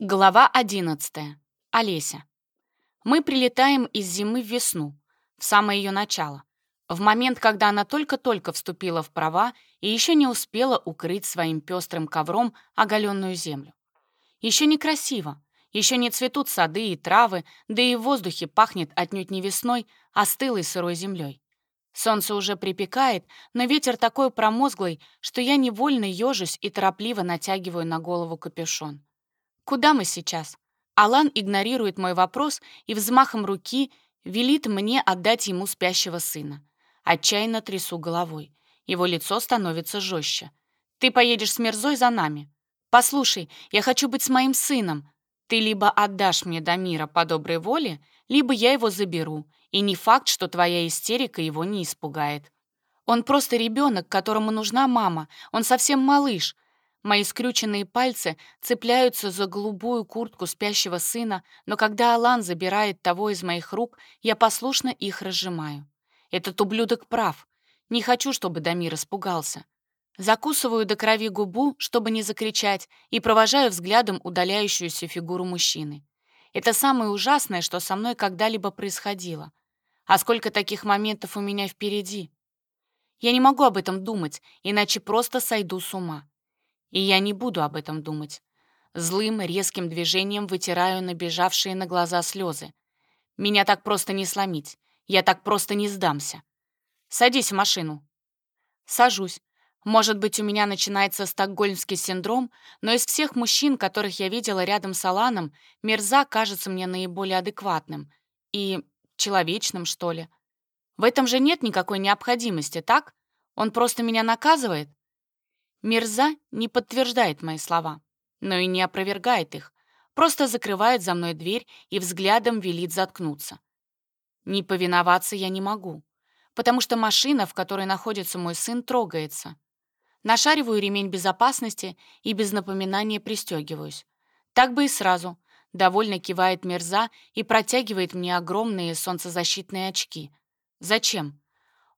Глава 11. Олеся. Мы прилетаем из зимы в весну, в самое ее начало, в момент, когда она только-только вступила в права и еще не успела укрыть своим пестрым ковром оголенную землю. Еще некрасиво, еще не цветут сады и травы, да и в воздухе пахнет отнюдь не весной, а стылой сырой землей. Солнце уже припекает, но ветер такой промозглый, что я невольно ежусь и торопливо натягиваю на голову капюшон. «Куда мы сейчас?» Алан игнорирует мой вопрос и взмахом руки велит мне отдать ему спящего сына. Отчаянно трясу головой. Его лицо становится жестче. «Ты поедешь с Мерзой за нами. Послушай, я хочу быть с моим сыном. Ты либо отдашь мне Дамира по доброй воле, либо я его заберу, и не факт, что твоя истерика его не испугает. Он просто ребенок, которому нужна мама, он совсем малыш, Мои скрюченные пальцы цепляются за голубую куртку спящего сына, но когда Алан забирает того из моих рук, я послушно их разжимаю. Этот ублюдок прав. Не хочу, чтобы Дамир испугался. Закусываю до крови губу, чтобы не закричать, и провожаю взглядом удаляющуюся фигуру мужчины. Это самое ужасное, что со мной когда-либо происходило. А сколько таких моментов у меня впереди? Я не могу об этом думать, иначе просто сойду с ума. И я не буду об этом думать. Злым, резким движением вытираю набежавшие на глаза слезы. Меня так просто не сломить. Я так просто не сдамся. Садись в машину. Сажусь. Может быть, у меня начинается стокгольмский синдром, но из всех мужчин, которых я видела рядом с Аланом, Мерза кажется мне наиболее адекватным и человечным, что ли. В этом же нет никакой необходимости, так? Он просто меня наказывает? Мирза не подтверждает мои слова, но и не опровергает их, просто закрывает за мной дверь и взглядом велит заткнуться. Не повиноваться я не могу, потому что машина, в которой находится мой сын, трогается. Нашариваю ремень безопасности и без напоминания пристегиваюсь. Так бы и сразу. Довольно кивает Мирза и протягивает мне огромные солнцезащитные очки. Зачем?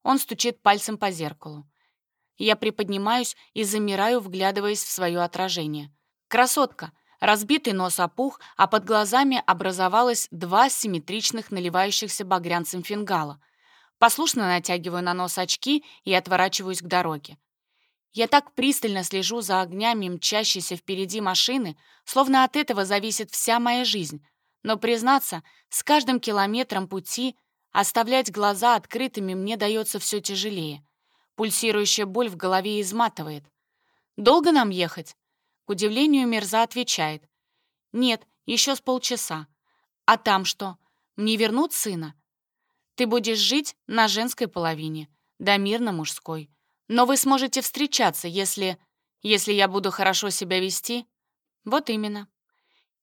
Он стучит пальцем по зеркалу. Я приподнимаюсь и замираю, вглядываясь в свое отражение. Красотка! Разбитый нос опух, а под глазами образовалось два симметричных наливающихся багрянцем фингала. Послушно натягиваю на нос очки и отворачиваюсь к дороге. Я так пристально слежу за огнями мчащейся впереди машины, словно от этого зависит вся моя жизнь. Но, признаться, с каждым километром пути оставлять глаза открытыми мне дается все тяжелее. Пульсирующая боль в голове изматывает. «Долго нам ехать?» К удивлению Мерза отвечает. «Нет, еще с полчаса. А там что? Мне вернут сына?» «Ты будешь жить на женской половине, Дамир на мужской. Но вы сможете встречаться, если... если я буду хорошо себя вести?» «Вот именно».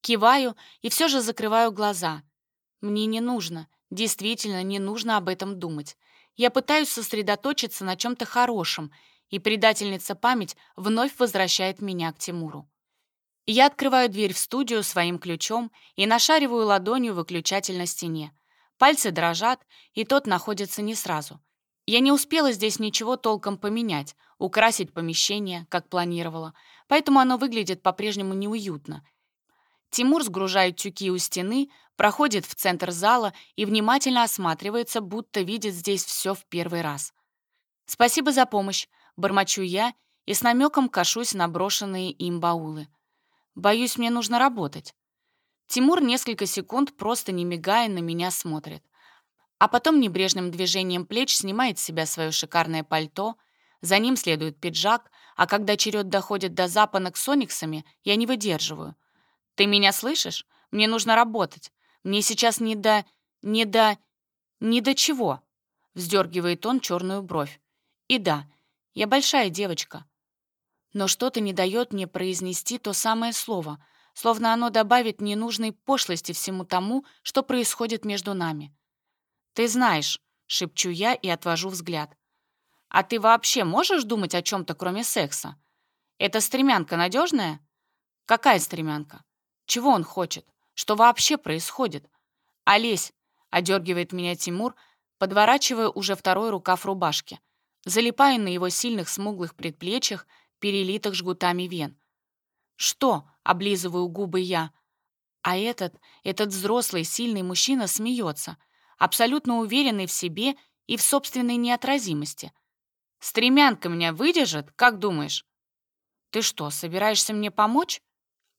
Киваю и все же закрываю глаза. Мне не нужно, действительно не нужно об этом думать. Я пытаюсь сосредоточиться на чем-то хорошем, и предательница память вновь возвращает меня к Тимуру. Я открываю дверь в студию своим ключом и нашариваю ладонью выключатель на стене. Пальцы дрожат, и тот находится не сразу. Я не успела здесь ничего толком поменять, украсить помещение, как планировала, поэтому оно выглядит по-прежнему неуютно. Тимур сгружает тюки у стены, проходит в центр зала и внимательно осматривается, будто видит здесь все в первый раз. «Спасибо за помощь», — бормочу я и с намеком кашусь на брошенные им баулы. «Боюсь, мне нужно работать». Тимур несколько секунд, просто не мигая, на меня смотрит. А потом небрежным движением плеч снимает с себя свое шикарное пальто, за ним следует пиджак, а когда черед доходит до запонок с ониксами, я не выдерживаю — «Ты меня слышишь? Мне нужно работать. Мне сейчас не до... не до... не до чего?» Вздергивает он черную бровь. «И да, я большая девочка. Но что-то не дает мне произнести то самое слово, словно оно добавит ненужной пошлости всему тому, что происходит между нами. «Ты знаешь», — шепчу я и отвожу взгляд. «А ты вообще можешь думать о чем-то, кроме секса? Эта стремянка надежная?» «Какая стремянка?» Чего он хочет? Что вообще происходит? «Олесь!» — одергивает меня Тимур, подворачивая уже второй рукав рубашки, залипая на его сильных смуглых предплечьях, перелитых жгутами вен. «Что?» — облизываю губы я. А этот, этот взрослый, сильный мужчина смеется, абсолютно уверенный в себе и в собственной неотразимости. «Стремянка меня выдержит, как думаешь?» «Ты что, собираешься мне помочь?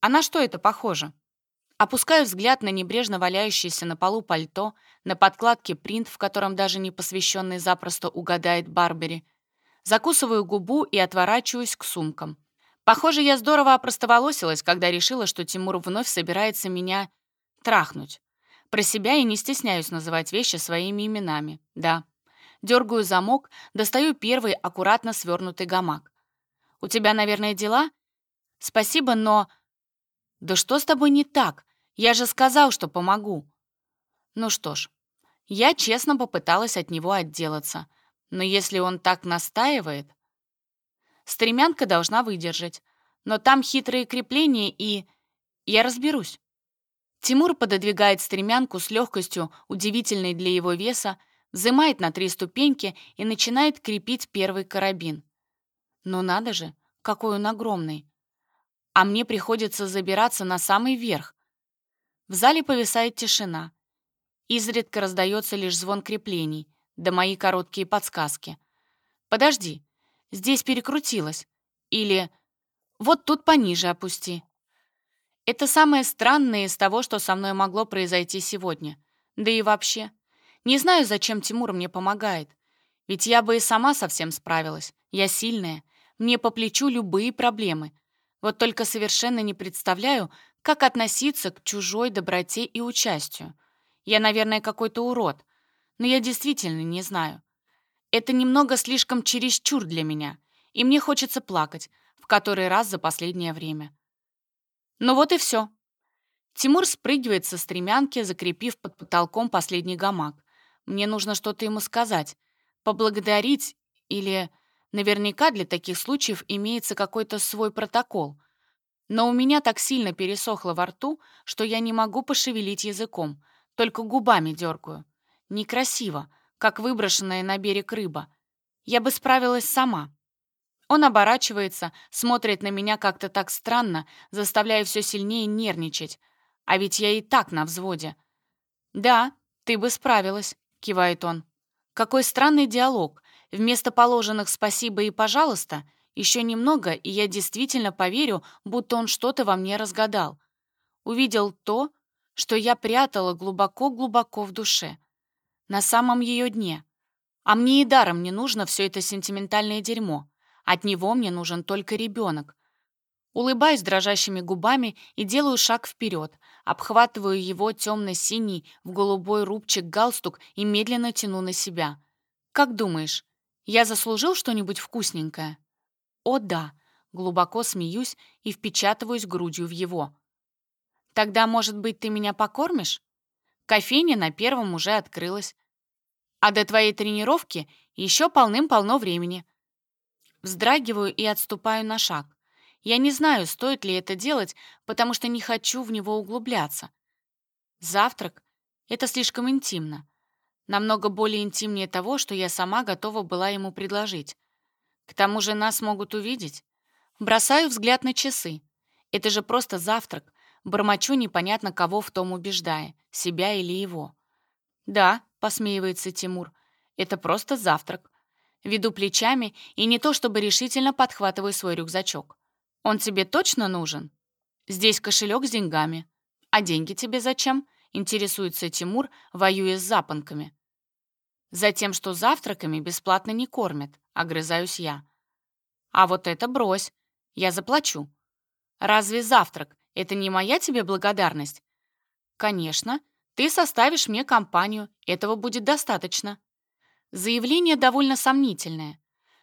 А на что это похоже?» Опускаю взгляд на небрежно валяющееся на полу пальто, на подкладке принт, в котором даже непосвященный запросто угадает Барбери. Закусываю губу и отворачиваюсь к сумкам. Похоже, я здорово опростоволосилась, когда решила, что Тимур вновь собирается меня трахнуть. Про себя я не стесняюсь называть вещи своими именами. Да. Дергаю замок, достаю первый аккуратно свернутый гамак. «У тебя, наверное, дела?» «Спасибо, но...» «Да что с тобой не так? Я же сказал, что помогу». Ну что ж, я честно попыталась от него отделаться. Но если он так настаивает... Стремянка должна выдержать. Но там хитрые крепления и... Я разберусь. Тимур пододвигает стремянку с легкостью, удивительной для его веса, взымает на три ступеньки и начинает крепить первый карабин. Но надо же, какой он огромный а мне приходится забираться на самый верх. В зале повисает тишина. Изредка раздается лишь звон креплений, да мои короткие подсказки. «Подожди, здесь перекрутилось». Или «Вот тут пониже опусти». Это самое странное из того, что со мной могло произойти сегодня. Да и вообще. Не знаю, зачем Тимур мне помогает. Ведь я бы и сама совсем справилась. Я сильная. Мне по плечу любые проблемы — вот только совершенно не представляю, как относиться к чужой доброте и участию. Я, наверное, какой-то урод, но я действительно не знаю. Это немного слишком чересчур для меня, и мне хочется плакать, в который раз за последнее время. Ну вот и все. Тимур спрыгивает со стремянки, закрепив под потолком последний гамак. Мне нужно что-то ему сказать, поблагодарить или Наверняка для таких случаев имеется какой-то свой протокол. Но у меня так сильно пересохло во рту, что я не могу пошевелить языком, только губами дергаю. Некрасиво, как выброшенная на берег рыба. Я бы справилась сама. Он оборачивается, смотрит на меня как-то так странно, заставляя все сильнее нервничать. А ведь я и так на взводе. «Да, ты бы справилась», — кивает он. Какой странный диалог. Вместо положенных «спасибо» и «пожалуйста» еще немного, и я действительно поверю, будто он что-то во мне разгадал. Увидел то, что я прятала глубоко-глубоко в душе. На самом ее дне. А мне и даром не нужно все это сентиментальное дерьмо. От него мне нужен только ребенок. Улыбаюсь дрожащими губами и делаю шаг вперед, обхватываю его темно-синий в голубой рубчик галстук и медленно тяну на себя. Как думаешь, я заслужил что-нибудь вкусненькое? О да, глубоко смеюсь и впечатываюсь грудью в его. Тогда, может быть, ты меня покормишь? Кофейня на первом уже открылась. А до твоей тренировки еще полным-полно времени. Вздрагиваю и отступаю на шаг. Я не знаю, стоит ли это делать, потому что не хочу в него углубляться. Завтрак — это слишком интимно. Намного более интимнее того, что я сама готова была ему предложить. К тому же нас могут увидеть. Бросаю взгляд на часы. Это же просто завтрак. Бормочу непонятно кого в том убеждая, себя или его. «Да», — посмеивается Тимур, — «это просто завтрак». Веду плечами и не то чтобы решительно подхватываю свой рюкзачок. «Он тебе точно нужен?» «Здесь кошелек с деньгами». «А деньги тебе зачем?» Интересуется Тимур, воюя с запонками. Затем, что завтраками бесплатно не кормят, огрызаюсь я. А вот это брось, я заплачу. Разве завтрак — это не моя тебе благодарность? Конечно, ты составишь мне компанию, этого будет достаточно. Заявление довольно сомнительное,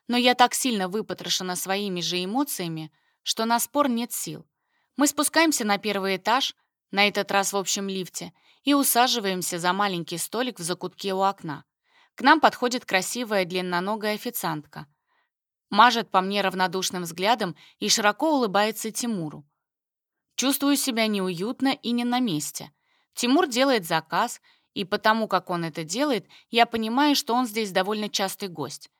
но я так сильно выпотрошена своими же эмоциями, что на спор нет сил. Мы спускаемся на первый этаж, на этот раз в общем лифте, и усаживаемся за маленький столик в закутке у окна. К нам подходит красивая длинноногая официантка. Мажет по мне равнодушным взглядом и широко улыбается Тимуру. Чувствую себя неуютно и не на месте. Тимур делает заказ, и потому как он это делает, я понимаю, что он здесь довольно частый гость.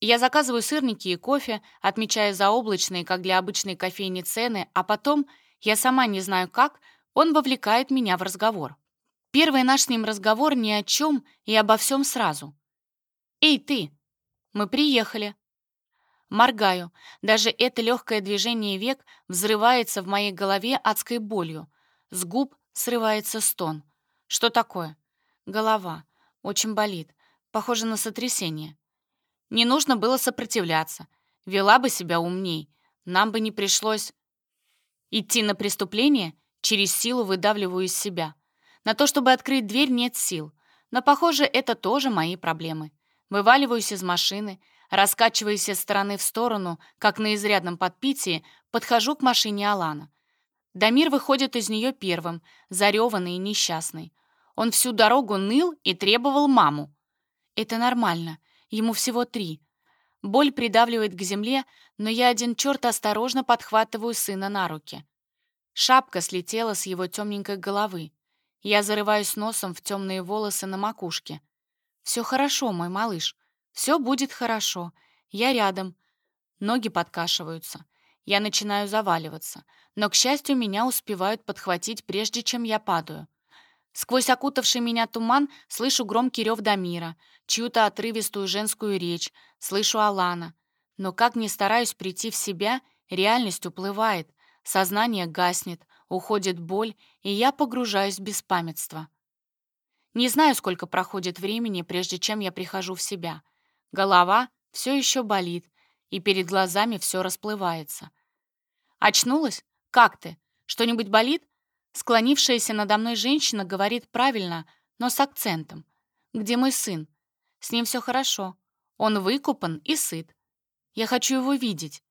Я заказываю сырники и кофе, отмечая заоблачные, как для обычной кофейни, цены, а потом, я сама не знаю как, Он вовлекает меня в разговор. Первый наш с ним разговор ни о чем и обо всем сразу. «Эй, ты! Мы приехали!» Моргаю. Даже это легкое движение век взрывается в моей голове адской болью. С губ срывается стон. Что такое? Голова. Очень болит. Похоже на сотрясение. Не нужно было сопротивляться. Вела бы себя умней. Нам бы не пришлось... Идти на преступление через силу выдавливаю из себя. На то, чтобы открыть дверь, нет сил. Но, похоже, это тоже мои проблемы. Вываливаюсь из машины, раскачиваясь из стороны в сторону, как на изрядном подпитии, подхожу к машине Алана. Дамир выходит из нее первым, зареванный и несчастный. Он всю дорогу ныл и требовал маму. Это нормально, ему всего три. Боль придавливает к земле, но я один черт осторожно подхватываю сына на руки. Шапка слетела с его темненькой головы. Я зарываюсь носом в темные волосы на макушке. «Все хорошо, мой малыш. Все будет хорошо. Я рядом». Ноги подкашиваются. Я начинаю заваливаться, но, к счастью, меня успевают подхватить, прежде чем я падаю. Сквозь окутавший меня туман слышу громкий рев Дамира, чью-то отрывистую женскую речь, слышу Алана. Но как ни стараюсь прийти в себя, реальность уплывает, сознание гаснет, уходит боль, и я погружаюсь в беспамятство. Не знаю, сколько проходит времени, прежде чем я прихожу в себя. Голова все еще болит, и перед глазами все расплывается. «Очнулась? Как ты? Что-нибудь болит?» Склонившаяся надо мной женщина говорит правильно, но с акцентом. «Где мой сын? С ним все хорошо. Он выкупан и сыт. Я хочу его видеть».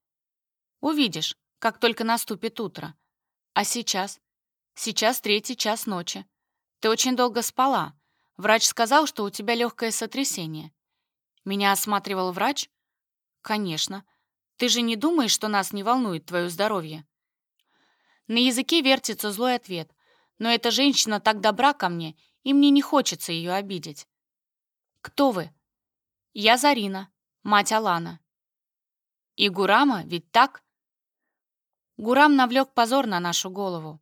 «Увидишь, как только наступит утро. А сейчас? Сейчас третий час ночи. Ты очень долго спала. Врач сказал, что у тебя легкое сотрясение. Меня осматривал врач? Конечно. Ты же не думаешь, что нас не волнует твое здоровье? На языке вертится злой ответ. Но эта женщина так добра ко мне, и мне не хочется ее обидеть. Кто вы? Я Зарина, мать Алана. И Гурама, ведь так? Гурам навлек позор на нашу голову.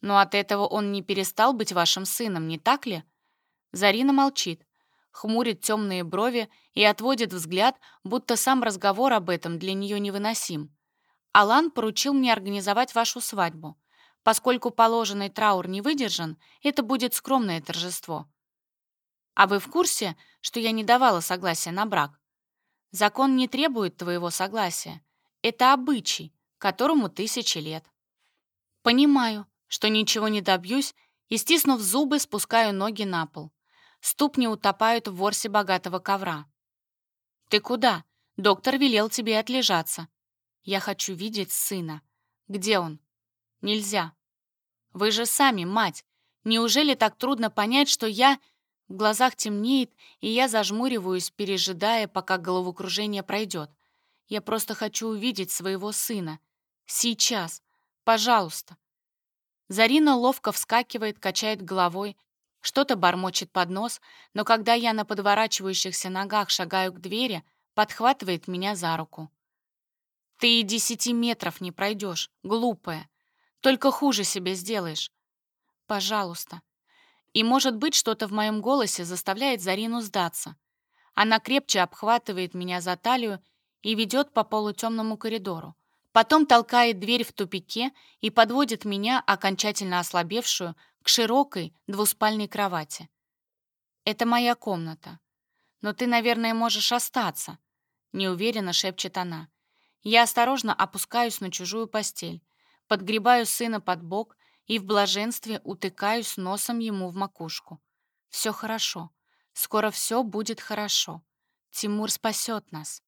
Но от этого он не перестал быть вашим сыном, не так ли? Зарина молчит, хмурит темные брови и отводит взгляд, будто сам разговор об этом для нее невыносим. Алан поручил мне организовать вашу свадьбу. Поскольку положенный траур не выдержан, это будет скромное торжество. А вы в курсе, что я не давала согласия на брак? Закон не требует твоего согласия. Это обычай, которому тысячи лет. Понимаю, что ничего не добьюсь, и, стиснув зубы, спускаю ноги на пол. Ступни утопают в ворсе богатого ковра. «Ты куда? Доктор велел тебе отлежаться. Я хочу видеть сына. Где он? Нельзя. Вы же сами, мать. Неужели так трудно понять, что я... В глазах темнеет, и я зажмуриваюсь, пережидая, пока головокружение пройдет. Я просто хочу увидеть своего сына. Сейчас. Пожалуйста. Зарина ловко вскакивает, качает головой, что-то бормочет под нос, но когда я на подворачивающихся ногах шагаю к двери, подхватывает меня за руку. «Ты и десяти метров не пройдешь, глупая. Только хуже себе сделаешь. Пожалуйста». И, может быть, что-то в моем голосе заставляет Зарину сдаться. Она крепче обхватывает меня за талию и ведет по полутемному коридору. Потом толкает дверь в тупике и подводит меня, окончательно ослабевшую, к широкой двуспальной кровати. «Это моя комната. Но ты, наверное, можешь остаться», — неуверенно шепчет она. Я осторожно опускаюсь на чужую постель, подгребаю сына под бок и в блаженстве утыкаюсь носом ему в макушку. Все хорошо. Скоро все будет хорошо. Тимур спасет нас.